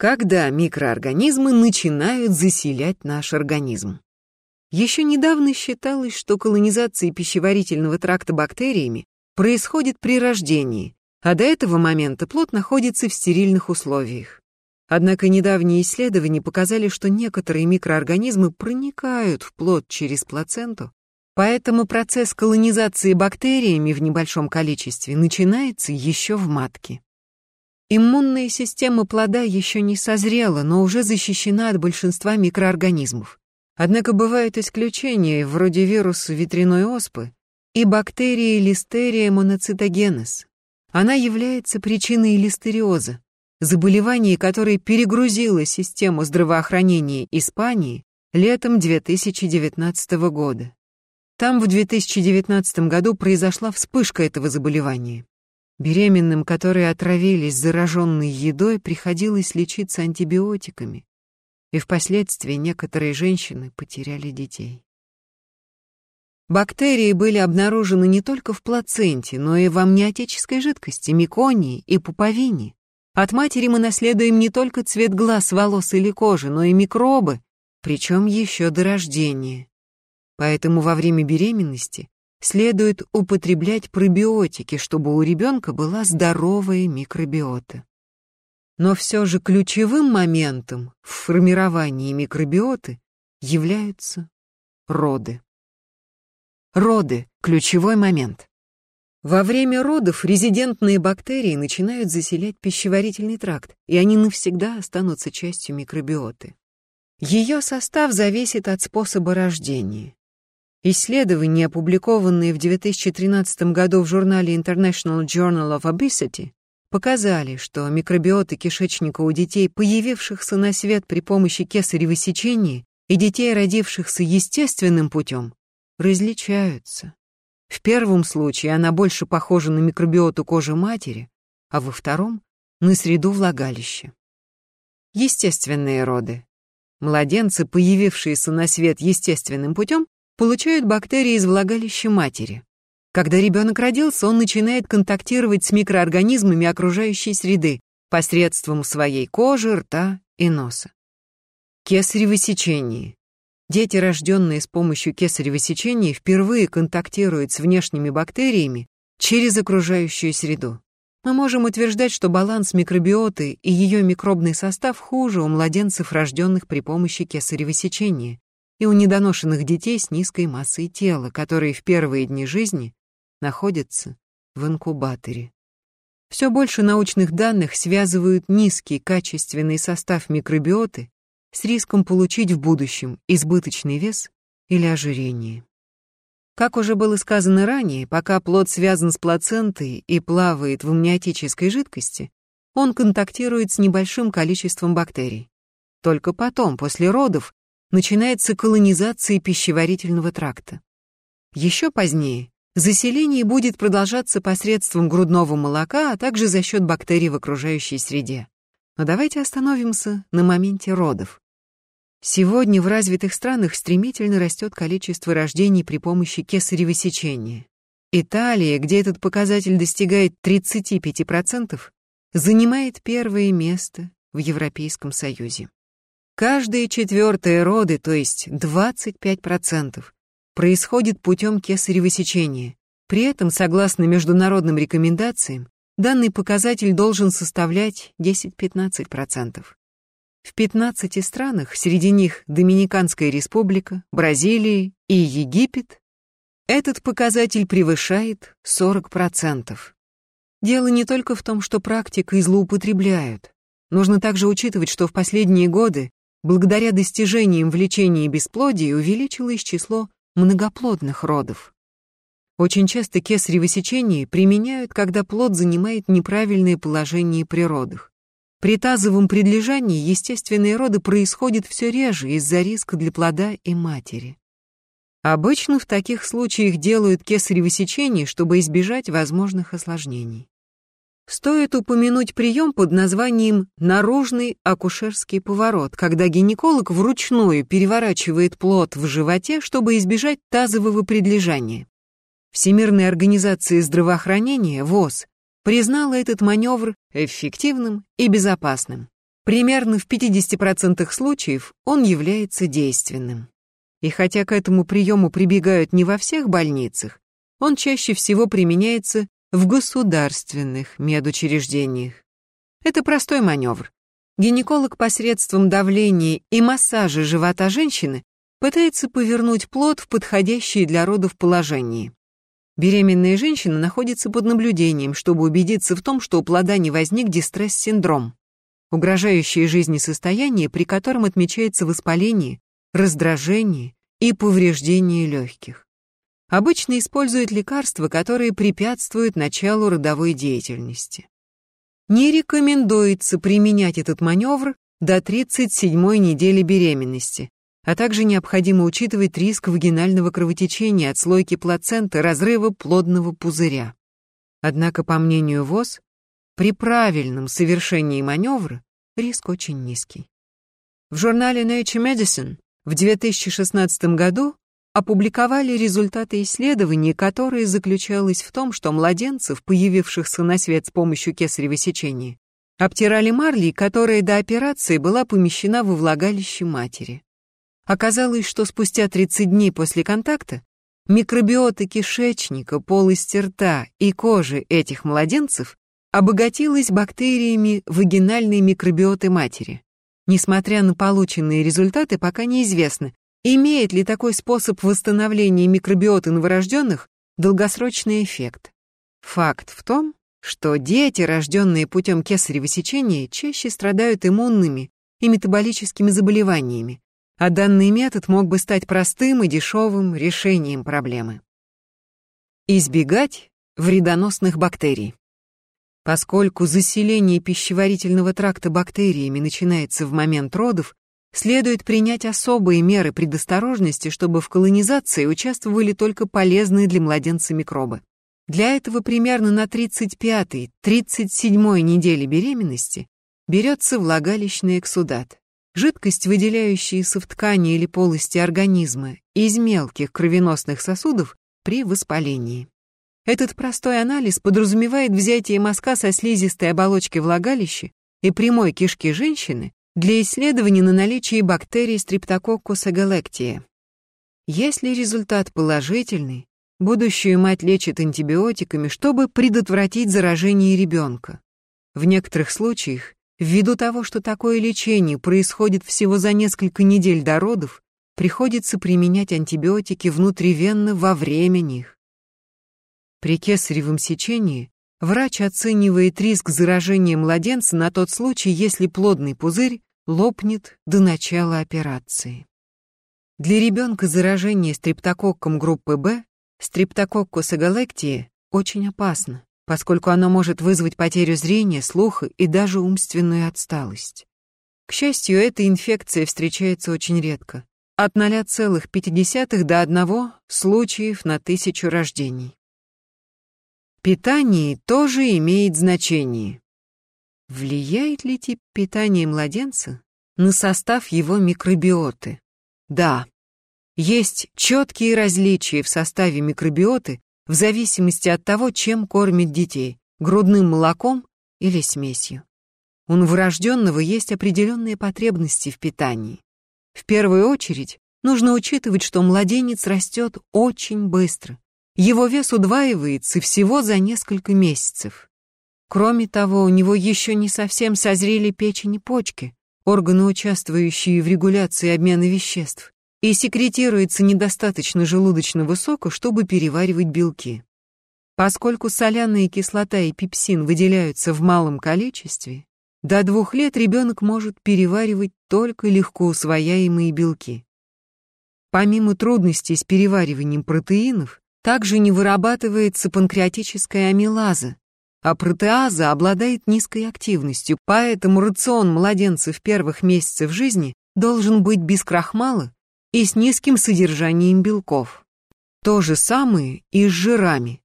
Когда микроорганизмы начинают заселять наш организм? Еще недавно считалось, что колонизация пищеварительного тракта бактериями происходит при рождении, а до этого момента плод находится в стерильных условиях. Однако недавние исследования показали, что некоторые микроорганизмы проникают в плод через плаценту, поэтому процесс колонизации бактериями в небольшом количестве начинается еще в матке. Иммунная система плода еще не созрела, но уже защищена от большинства микроорганизмов. Однако бывают исключения, вроде вируса ветряной оспы и бактерии Listeria monocytogenes. Она является причиной листериоза, заболевание, которое перегрузило систему здравоохранения Испании летом 2019 года. Там в 2019 году произошла вспышка этого заболевания. Беременным, которые отравились зараженной едой, приходилось лечиться антибиотиками, и впоследствии некоторые женщины потеряли детей. Бактерии были обнаружены не только в плаценте, но и в амниотической жидкости, меконии и пуповине. От матери мы наследуем не только цвет глаз, волос или кожи, но и микробы, причем еще до рождения. Поэтому во время беременности следует употреблять пробиотики, чтобы у ребенка была здоровая микробиота. Но все же ключевым моментом в формировании микробиоты являются роды. Роды – ключевой момент. Во время родов резидентные бактерии начинают заселять пищеварительный тракт, и они навсегда останутся частью микробиоты. Ее состав зависит от способа рождения. Исследования, опубликованные в 2013 году в журнале International Journal of Obesity, показали, что микробиоты кишечника у детей, появившихся на свет при помощи кесарево сечения, и детей, родившихся естественным путем, различаются. В первом случае она больше похожа на микробиоту кожи матери, а во втором — на среду влагалища. Естественные роды. Младенцы, появившиеся на свет естественным путем, получают бактерии из влагалища матери. Когда ребенок родился, он начинает контактировать с микроорганизмами окружающей среды посредством своей кожи, рта и носа. Кесарево сечение. Дети, рожденные с помощью кесарево сечения, впервые контактируют с внешними бактериями через окружающую среду. Мы можем утверждать, что баланс микробиоты и ее микробный состав хуже у младенцев, рожденных при помощи кесарево сечения, и у недоношенных детей с низкой массой тела, которые в первые дни жизни находятся в инкубаторе. Все больше научных данных связывают низкий качественный состав микробиоты с риском получить в будущем избыточный вес или ожирение. Как уже было сказано ранее, пока плод связан с плацентой и плавает в амниотической жидкости, он контактирует с небольшим количеством бактерий. Только потом, после родов, начинается колонизация пищеварительного тракта. Еще позднее заселение будет продолжаться посредством грудного молока, а также за счет бактерий в окружающей среде. Но давайте остановимся на моменте родов. Сегодня в развитых странах стремительно растет количество рождений при помощи кесарево сечения. Италия, где этот показатель достигает 35%, занимает первое место в Европейском Союзе. Каждые четвертые роды, то есть 25%, происходит путем кесарево сечения. При этом, согласно международным рекомендациям, данный показатель должен составлять 10-15%. В 15 странах, среди них Доминиканская республика, Бразилия и Египет, этот показатель превышает 40%. Дело не только в том, что практикой злоупотребляют. Нужно также учитывать, что в последние годы, благодаря достижениям в лечении бесплодия, увеличилось число многоплодных родов. Очень часто кесарево сечение применяют, когда плод занимает неправильное положение при родах. При тазовом предлежании естественные роды происходят все реже из-за риска для плода и матери. Обычно в таких случаях делают кесарево сечение, чтобы избежать возможных осложнений. Стоит упомянуть прием под названием «наружный акушерский поворот», когда гинеколог вручную переворачивает плод в животе, чтобы избежать тазового предлежания. Всемирная организация здравоохранения, ВОЗ, признала этот маневр эффективным и безопасным. Примерно в 50% случаев он является действенным. И хотя к этому приему прибегают не во всех больницах, он чаще всего применяется в государственных медучреждениях. Это простой маневр. Гинеколог посредством давления и массажа живота женщины пытается повернуть плод в подходящее для родов положение. Беременная женщина находится под наблюдением, чтобы убедиться в том, что у плода не возник дистресс-синдром, угрожающее жизни состояние, при котором отмечается воспаление, раздражение и повреждение легких. Обычно используют лекарства, которые препятствуют началу родовой деятельности. Не рекомендуется применять этот маневр до 37-й недели беременности, а также необходимо учитывать риск вагинального кровотечения, отслойки плаценты, разрыва плодного пузыря. Однако, по мнению ВОЗ, при правильном совершении маневра риск очень низкий. В журнале Nature Medicine в 2016 году опубликовали результаты исследований, которые заключалось в том, что младенцев, появившихся на свет с помощью кесарево сечения, обтирали марлей, которая до операции была помещена во влагалище матери. Оказалось, что спустя 30 дней после контакта микробиота кишечника, полости рта и кожи этих младенцев обогатилась бактериями вагинальной микробиоты матери. Несмотря на полученные результаты, пока неизвестно, имеет ли такой способ восстановления микробиоты новорожденных долгосрочный эффект. Факт в том, что дети, рожденные путем кесарево сечения, чаще страдают иммунными и метаболическими заболеваниями, а данный метод мог бы стать простым и дешевым решением проблемы. Избегать вредоносных бактерий. Поскольку заселение пищеварительного тракта бактериями начинается в момент родов, следует принять особые меры предосторожности, чтобы в колонизации участвовали только полезные для младенца микробы. Для этого примерно на 35-37 неделе беременности берется влагалищный эксудат. Жидкость, выделяющаяся в ткани или полости организма из мелких кровеносных сосудов при воспалении. Этот простой анализ подразумевает взятие мазка со слизистой оболочки влагалища и прямой кишки женщины для исследования на наличие бактерий Streptococcus agalactiae. Если результат положительный, будущую мать лечит антибиотиками, чтобы предотвратить заражение ребенка. В некоторых случаях Ввиду того, что такое лечение происходит всего за несколько недель до родов, приходится применять антибиотики внутривенно во время них. При кесаревом сечении врач оценивает риск заражения младенца на тот случай, если плодный пузырь лопнет до начала операции. Для ребенка заражение стрептококком группы В, стрептококкус агалектии, очень опасно поскольку оно может вызвать потерю зрения, слуха и даже умственную отсталость. К счастью, эта инфекция встречается очень редко, от 0,5 до 1 случаев на тысячу рождений. Питание тоже имеет значение. Влияет ли тип питания младенца на состав его микробиоты? Да. Есть четкие различия в составе микробиоты в зависимости от того, чем кормит детей – грудным молоком или смесью. У новорожденного есть определенные потребности в питании. В первую очередь, нужно учитывать, что младенец растет очень быстро. Его вес удваивается всего за несколько месяцев. Кроме того, у него еще не совсем созрели печень и почки, органы, участвующие в регуляции обмена веществ и секретируется недостаточно желудочного сока, чтобы переваривать белки. Поскольку соляная кислота и пепсин выделяются в малом количестве, до двух лет ребенок может переваривать только легко усвояемые белки. Помимо трудностей с перевариванием протеинов, также не вырабатывается панкреатическая амилаза, а протеаза обладает низкой активностью, поэтому рацион младенцев первых месяцев жизни должен быть без крахмала и с низким содержанием белков. То же самое и с жирами.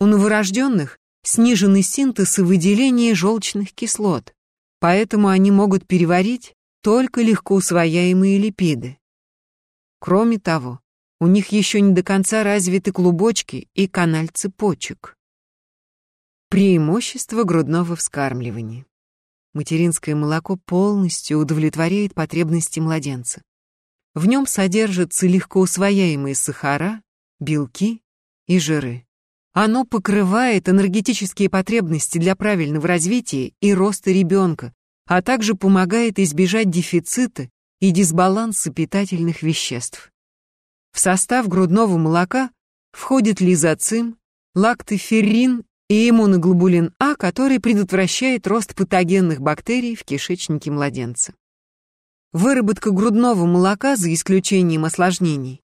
У новорожденных сниженный синтез и выделение желчных кислот, поэтому они могут переварить только легко усвояемые липиды. Кроме того, у них еще не до конца развиты клубочки и каналь цепочек. Преимущество грудного вскармливания. материнское молоко полностью удовлетворяет потребности младенца. В нем содержатся легкоусвояемые сахара, белки и жиры. Оно покрывает энергетические потребности для правильного развития и роста ребенка, а также помогает избежать дефицита и дисбаланса питательных веществ. В состав грудного молока входит лизоцим, лактоферрин и иммуноглобулин А, который предотвращает рост патогенных бактерий в кишечнике младенца. Выработка грудного молока, за исключением осложнений,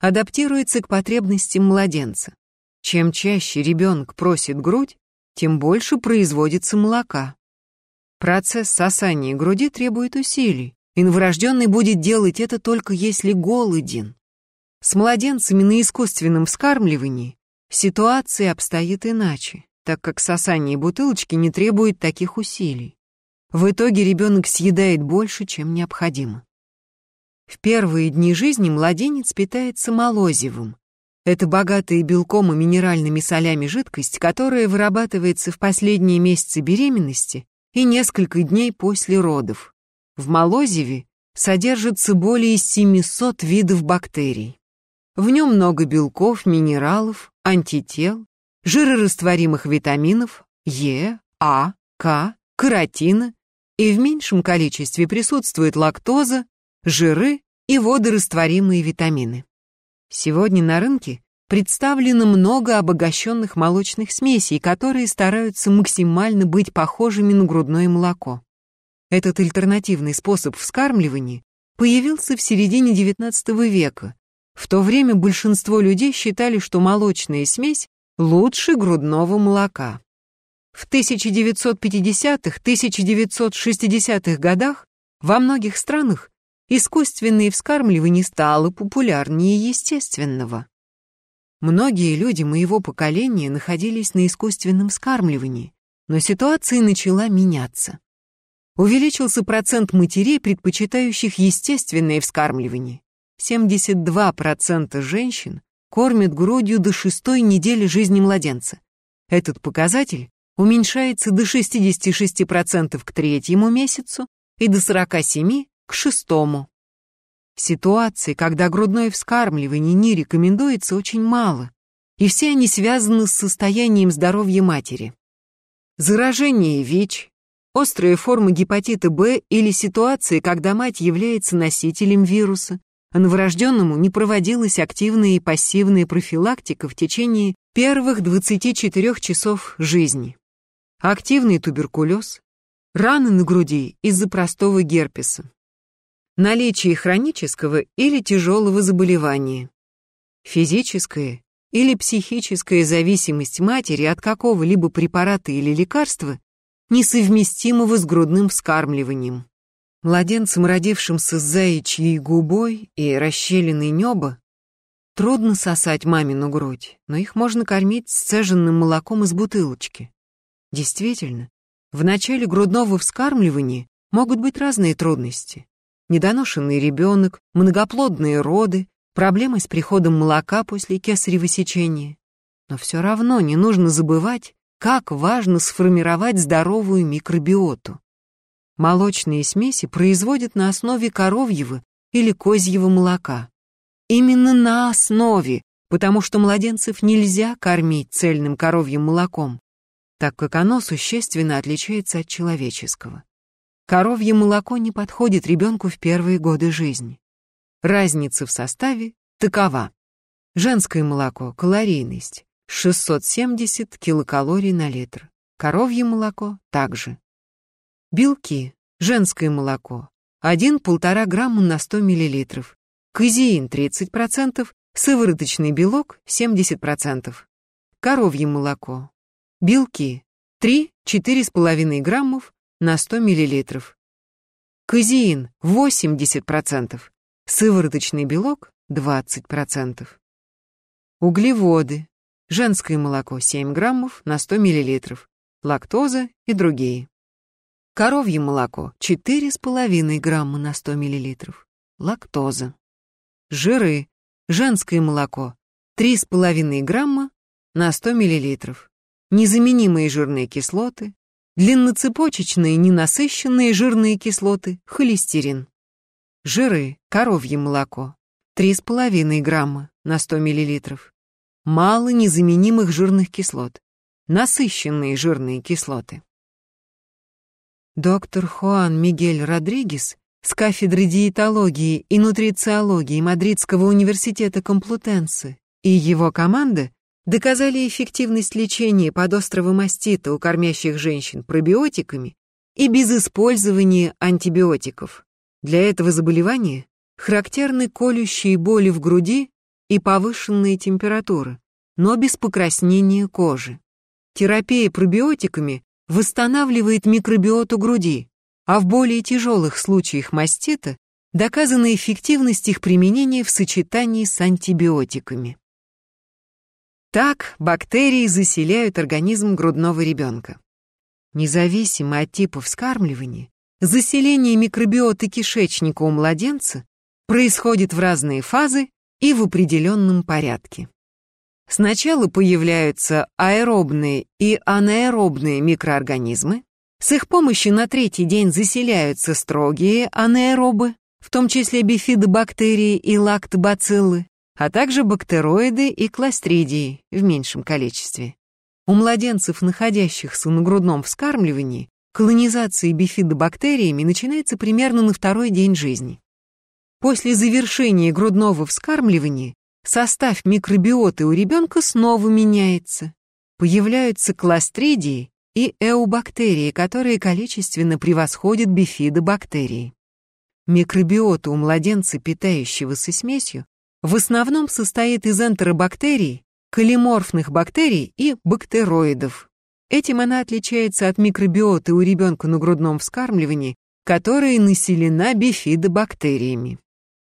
адаптируется к потребностям младенца. Чем чаще ребенок просит грудь, тем больше производится молока. Процесс сосания груди требует усилий, и новорожденный будет делать это только если голоден. С младенцами на искусственном вскармливании ситуация обстоит иначе, так как сосание бутылочки не требует таких усилий. В итоге ребенок съедает больше, чем необходимо. В первые дни жизни младенец питается молозивом. Это богатая белком и минеральными солями жидкость, которая вырабатывается в последние месяцы беременности и несколько дней после родов. В молозиве содержится более 700 видов бактерий. В нем много белков, минералов, антител, жирорастворимых витаминов Е, А, К, каротина, и в меньшем количестве присутствует лактоза, жиры и водорастворимые витамины. Сегодня на рынке представлено много обогащенных молочных смесей, которые стараются максимально быть похожими на грудное молоко. Этот альтернативный способ вскармливания появился в середине XIX века в то время большинство людей считали, что молочная смесь лучше грудного молока. В 1950-1960-х годах во многих странах искусственное вскармливание стало популярнее естественного. Многие люди моего поколения находились на искусственном вскармливании, но ситуация начала меняться. Увеличился процент матерей, предпочитающих естественное вскармливание. 72% женщин кормят грудью до шестой недели жизни младенца. Этот показатель уменьшается до 66% к третьему месяцу и до 47% к шестому. Ситуаций, когда грудное вскармливание не рекомендуется, очень мало, и все они связаны с состоянием здоровья матери. Заражение ВИЧ, острые формы гепатита Б или ситуации, когда мать является носителем вируса, новорожденному не проводилась активная и пассивная профилактика в течение первых 24 часов жизни. Активный туберкулез, раны на груди из-за простого герпеса, наличие хронического или тяжелого заболевания, физическая или психическая зависимость матери от какого-либо препарата или лекарства, несовместимого с грудным вскармливанием. Младенцам, родившимся с заячьей губой и расщелиной неба, трудно сосать мамину грудь, но их можно кормить сцеженным молоком из бутылочки. Действительно, в начале грудного вскармливания могут быть разные трудности. Недоношенный ребенок, многоплодные роды, проблемы с приходом молока после кесарево сечения. Но все равно не нужно забывать, как важно сформировать здоровую микробиоту. Молочные смеси производят на основе коровьего или козьего молока. Именно на основе, потому что младенцев нельзя кормить цельным коровьим молоком, так как оно существенно отличается от человеческого. Коровье молоко не подходит ребенку в первые годы жизни. Разница в составе такова. Женское молоко, калорийность 670 килокалорий на литр. Коровье молоко также. Белки. Женское молоко. 1-1,5 грамма на 100 мл. Казеин 30%, сывороточный белок 70%. Коровье молоко. Белки 3-4,5 граммов на 100 мл. Казеин 80%, сывороточный белок 20%. Углеводы. Женское молоко 7 граммов на 100 мл. Лактоза и другие. Коровье молоко 4,5 грамма на 100 мл. Лактоза. Жиры. Женское молоко 3,5 грамма на 100 мл. Незаменимые жирные кислоты, длинноцепочечные ненасыщенные жирные кислоты, холестерин. Жиры, коровье молоко, 3,5 грамма на 100 мл. Мало незаменимых жирных кислот, насыщенные жирные кислоты. Доктор Хуан Мигель Родригес с кафедры диетологии и нутрициологии Мадридского университета Комплутенсы и его команда доказали эффективность лечения подострого мастита у кормящих женщин пробиотиками и без использования антибиотиков. Для этого заболевания характерны колющие боли в груди и повышенная температура, но без покраснения кожи. Терапия пробиотиками восстанавливает микробиоту груди, а в более тяжелых случаях мастита доказана эффективность их применения в сочетании с антибиотиками. Так бактерии заселяют организм грудного ребенка. Независимо от типа вскармливания, заселение микробиоты кишечника у младенца происходит в разные фазы и в определенном порядке. Сначала появляются аэробные и анаэробные микроорганизмы, с их помощью на третий день заселяются строгие анаэробы, в том числе бифидобактерии и лактобациллы, а также бактероиды и кластридии в меньшем количестве. У младенцев, находящихся на грудном вскармливании, колонизация бифидобактериями начинается примерно на второй день жизни. После завершения грудного вскармливания состав микробиоты у ребенка снова меняется. Появляются кластридии и эубактерии, которые количественно превосходят бифидобактерии. Микробиота у младенца, питающегося смесью, в основном состоит из энтеробактерий, колиморфных бактерий и бактероидов. Этим она отличается от микробиоты у ребенка на грудном вскармливании, которая населена бифидобактериями.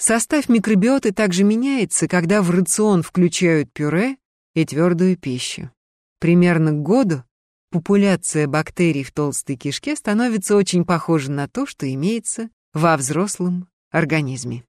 Состав микробиоты также меняется, когда в рацион включают пюре и твердую пищу. Примерно к году популяция бактерий в толстой кишке становится очень похожа на то, что имеется во взрослом организме.